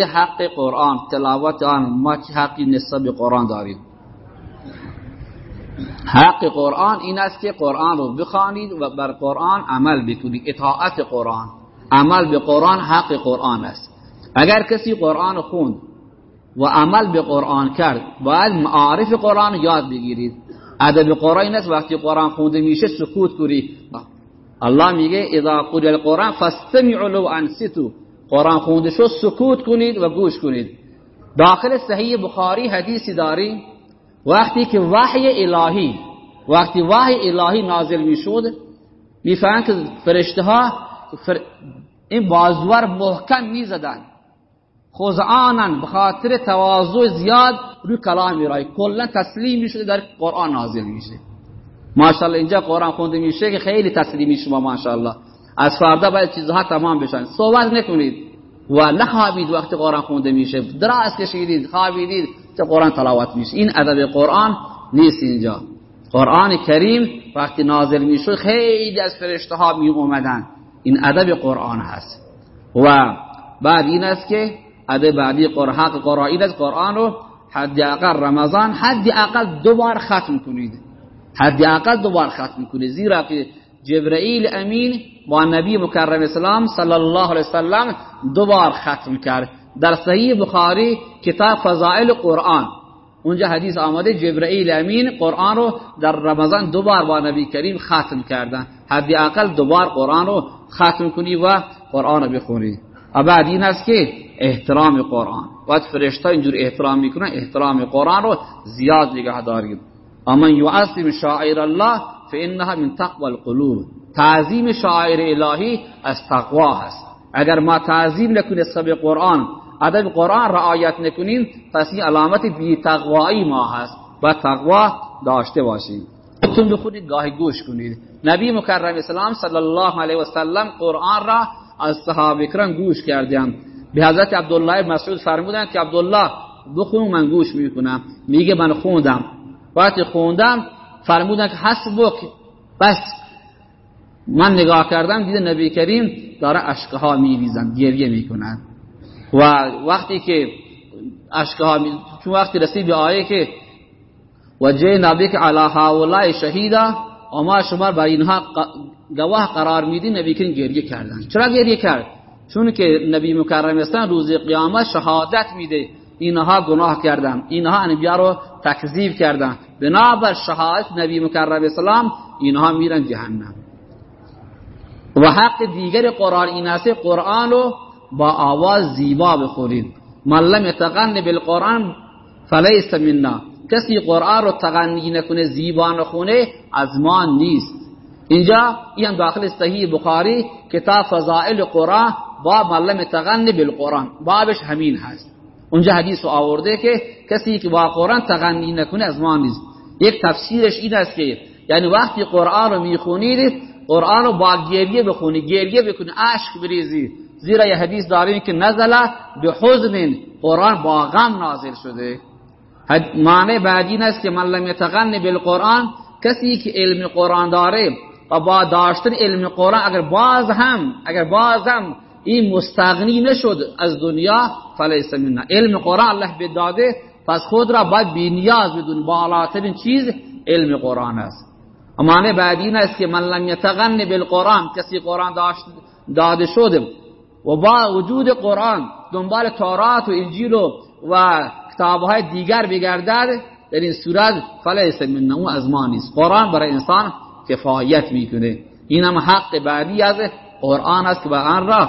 حق قرآن تلاوت آن ما چه حقی نسبت به قرآن داریم؟ حق قرآن این است که قرآن رو بخوانید و بر قرآن عمل بکنید. اطاعت قرآن عمل به قرآن حق قرآن است. اگر کسی قرآن خوند و عمل به قرآن کرد باید معارف قرآن یاد بگیرید. ادب قرآن این است وقتی قرآن خونده میشه سکوت کنید. الله میگه اذا قرئ القرآن فاستمعوا له قرآن خونده شد سکوت کنید و گوش کنید. داخل صحیح بخاری حدیثی داری وقتی که وحی الهی وقتی وحی الهی نازل می‌شد می‌فهمن که فرشته ها این بازور محکم می‌زدن. خزعانن به خاطر تواضع زیاد روی کلام میرای. کلا تسلیم می‌شده در قرآن نازل میشه. ماشاءالله اینجا قرآن خونده میشه که خیلی تسلیمی شما ماشاءالله. از فردا باید چیزها تمام بشن. صحبت نکنید. و نخوابید وقتی قرآن خونده میشه. دراز کشیدید خوابیدید چه قرآن تلاوت میشه. این ادب قرآن نیست اینجا. قرآن کریم وقتی نازل می‌شد خیلی از فرشته ها می اومدن. این ادب قرآن هست. و بعد این است که ادب بعدی قرآن حق قرآن است قرآن رو حد اقل رمضان حد اقل دو بار ختم کنید. حد اقل دو بار ختم کنید. زیرا که جبرئیل امین با نبی مکرم اسلام صلی الله علیه وسلم دو بار ختم کرد. در صحیح بخاری کتاب فضائل قرآن. اونجا حدیث آمده جبرئیل امین قرآن رو در رمضان دو بار با نبی کریم ختم کردن. حدی اقل دو بار قرآن رو ختم کنی و قرآن رو بخونی. و بعد این است که احترام قرآن. وقت فرشته اینجور احترام می‌کنن احترام قرآن رو زیاد نگه دارید اما یعظم شاعر الله فانها من تقوى القلوب. تعظیم شاعر الهی از تقوا هست. اگر ما تعظیم نکنیم سب قرآن ادب قرآن رعایت نکنیم پس این علامت بی تقوایی ما هست. و تقوا داشته باشیم. خودتون به خودی گاهی گوش کنید. نبی مکرم اسلام صلی الله علیه و سلم قرآن را از صحابه کرام گوش کردند. به حضرت عبدالله مسعود فرمودند که عبدالله بخون من گوش می‌کنم. میگه من خوندم. وقتی خوندم فرمودن که حسبک بس. من نگاه کردم دیده نبی کریم داره اشکها میریزن گریه می‌کنن. و وقتی که اشکها می... چون وقتی رسید به آیه که و جه نبی که علی هاولای شهیدا و ما شما بر اینها گواه قرار میدی نبی کریم گریه کردن. چرا گریه کرد؟ چون که نبی مکرم استان روز قیامت شهادت میده. اینها گناه کردن. اینها انبیا رو تکذیب کردن. بنابر شهادت نبی مکرم اسلام اینها میرن جهنم. و حق دیگر قرآن این است قرآن رو با آواز زیبا بخورید من لم یتغن بالقرآن فلیس منا. کسی قرآن رو تغنی نکنه زیبا نخونه از ما نیست. اینجا این داخل صحیح بخاری کتاب فضائل قرآن باب من لم بالقرآن. بابش همین هست. اونجا حدیث آورده که کسی که با قرآن تغنی نکنه از ما نیست. یک تفسیرش این است که یعنی وقتی قرآن رو می‌خونید قرآن رو با گریه بخونی گریه بکنی عشق بریزی. زیرا یه حدیث داریم که نزل به حزن قرآن با غم نازل شده. معنی بعدی این است که من لم یتغن بالقرآن کسی که علم قرآن داره و با داشتن علم قرآن اگر باز هم اگر باز هم این مستغنی نشد از دنیا فلیس منا. علم قرآن الله بداده پس خود را باید بی نیاز بدون بالاترین چیز علم قرآن است. معنی بعدی این است که من لم یتغن بالقرآن کسی قرآن داشت داده شده. و با وجود قرآن دنبال تورات و انجیل و کتابهای دیگر بگردد در این صورت فلیس من او از ما نیست. قرآن برای انسان کفایت می‌کنه. این هم حق بعدی از قرآن است به آن را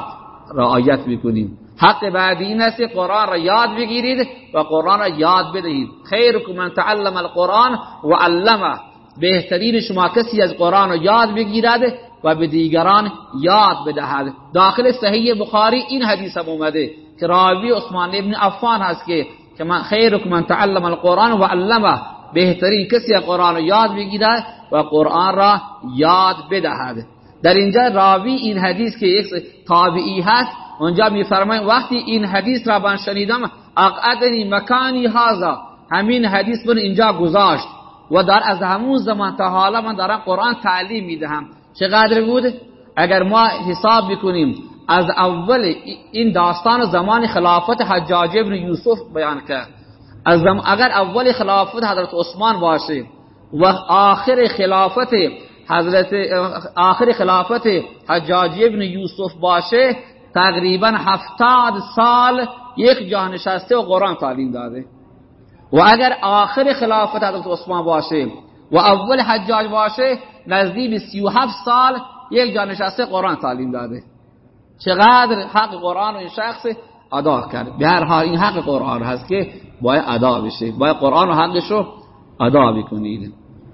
رعایت می‌کنیم. حق بعدی این است قرآن را یاد بگیرید و قرآن را یاد بدهید. خیرکم من تعلم القرآن و علمه. بهترین شما کسی از قرآن را یاد بگیرد و به دیگران یاد بدهد. داخل صحیح بخاری این حدیث هم اومده که راوی عثمان ابن عفان هست که که من خیرکم من تعلم القرآن و علمه. بهترین کسی قرآن را یاد بگیرد و قرآن را یاد بدهد. در اینجا راوی این حدیث که یک تابعی هست اونجا میفرماید وقتی این حدیث را من شنیدم اقعدنی مکانی هازا همین حدیث من اینجا گذاشت. و در از همون زمان تا حالا من دارم قرآن تعلیم می‌دهم. چقدر بود؟ اگر ما حساب بکنیم از اول این داستان زمان خلافت حجاج ابن یوسف بیان کرد. از اگر اول خلافت حضرت عثمان باشه و آخر خلافت حضرت آخر خلافت حجاج ابن یوسف باشه تقریبا هفتاد سال یک جا نشسته و قرآن تعلیم داده. و اگر آخر خلافت حضرت عثمان باشه و اول حجاج باشه نزدیک سی و هفت سال یک جا نشسته قرآن تعلیم داده. چقدر حق قرآن این شخص ادا کرد. به هر حال این حق قرآن هست که باید ادا بشه. باید قرآن و حقش رو ادا بکنید.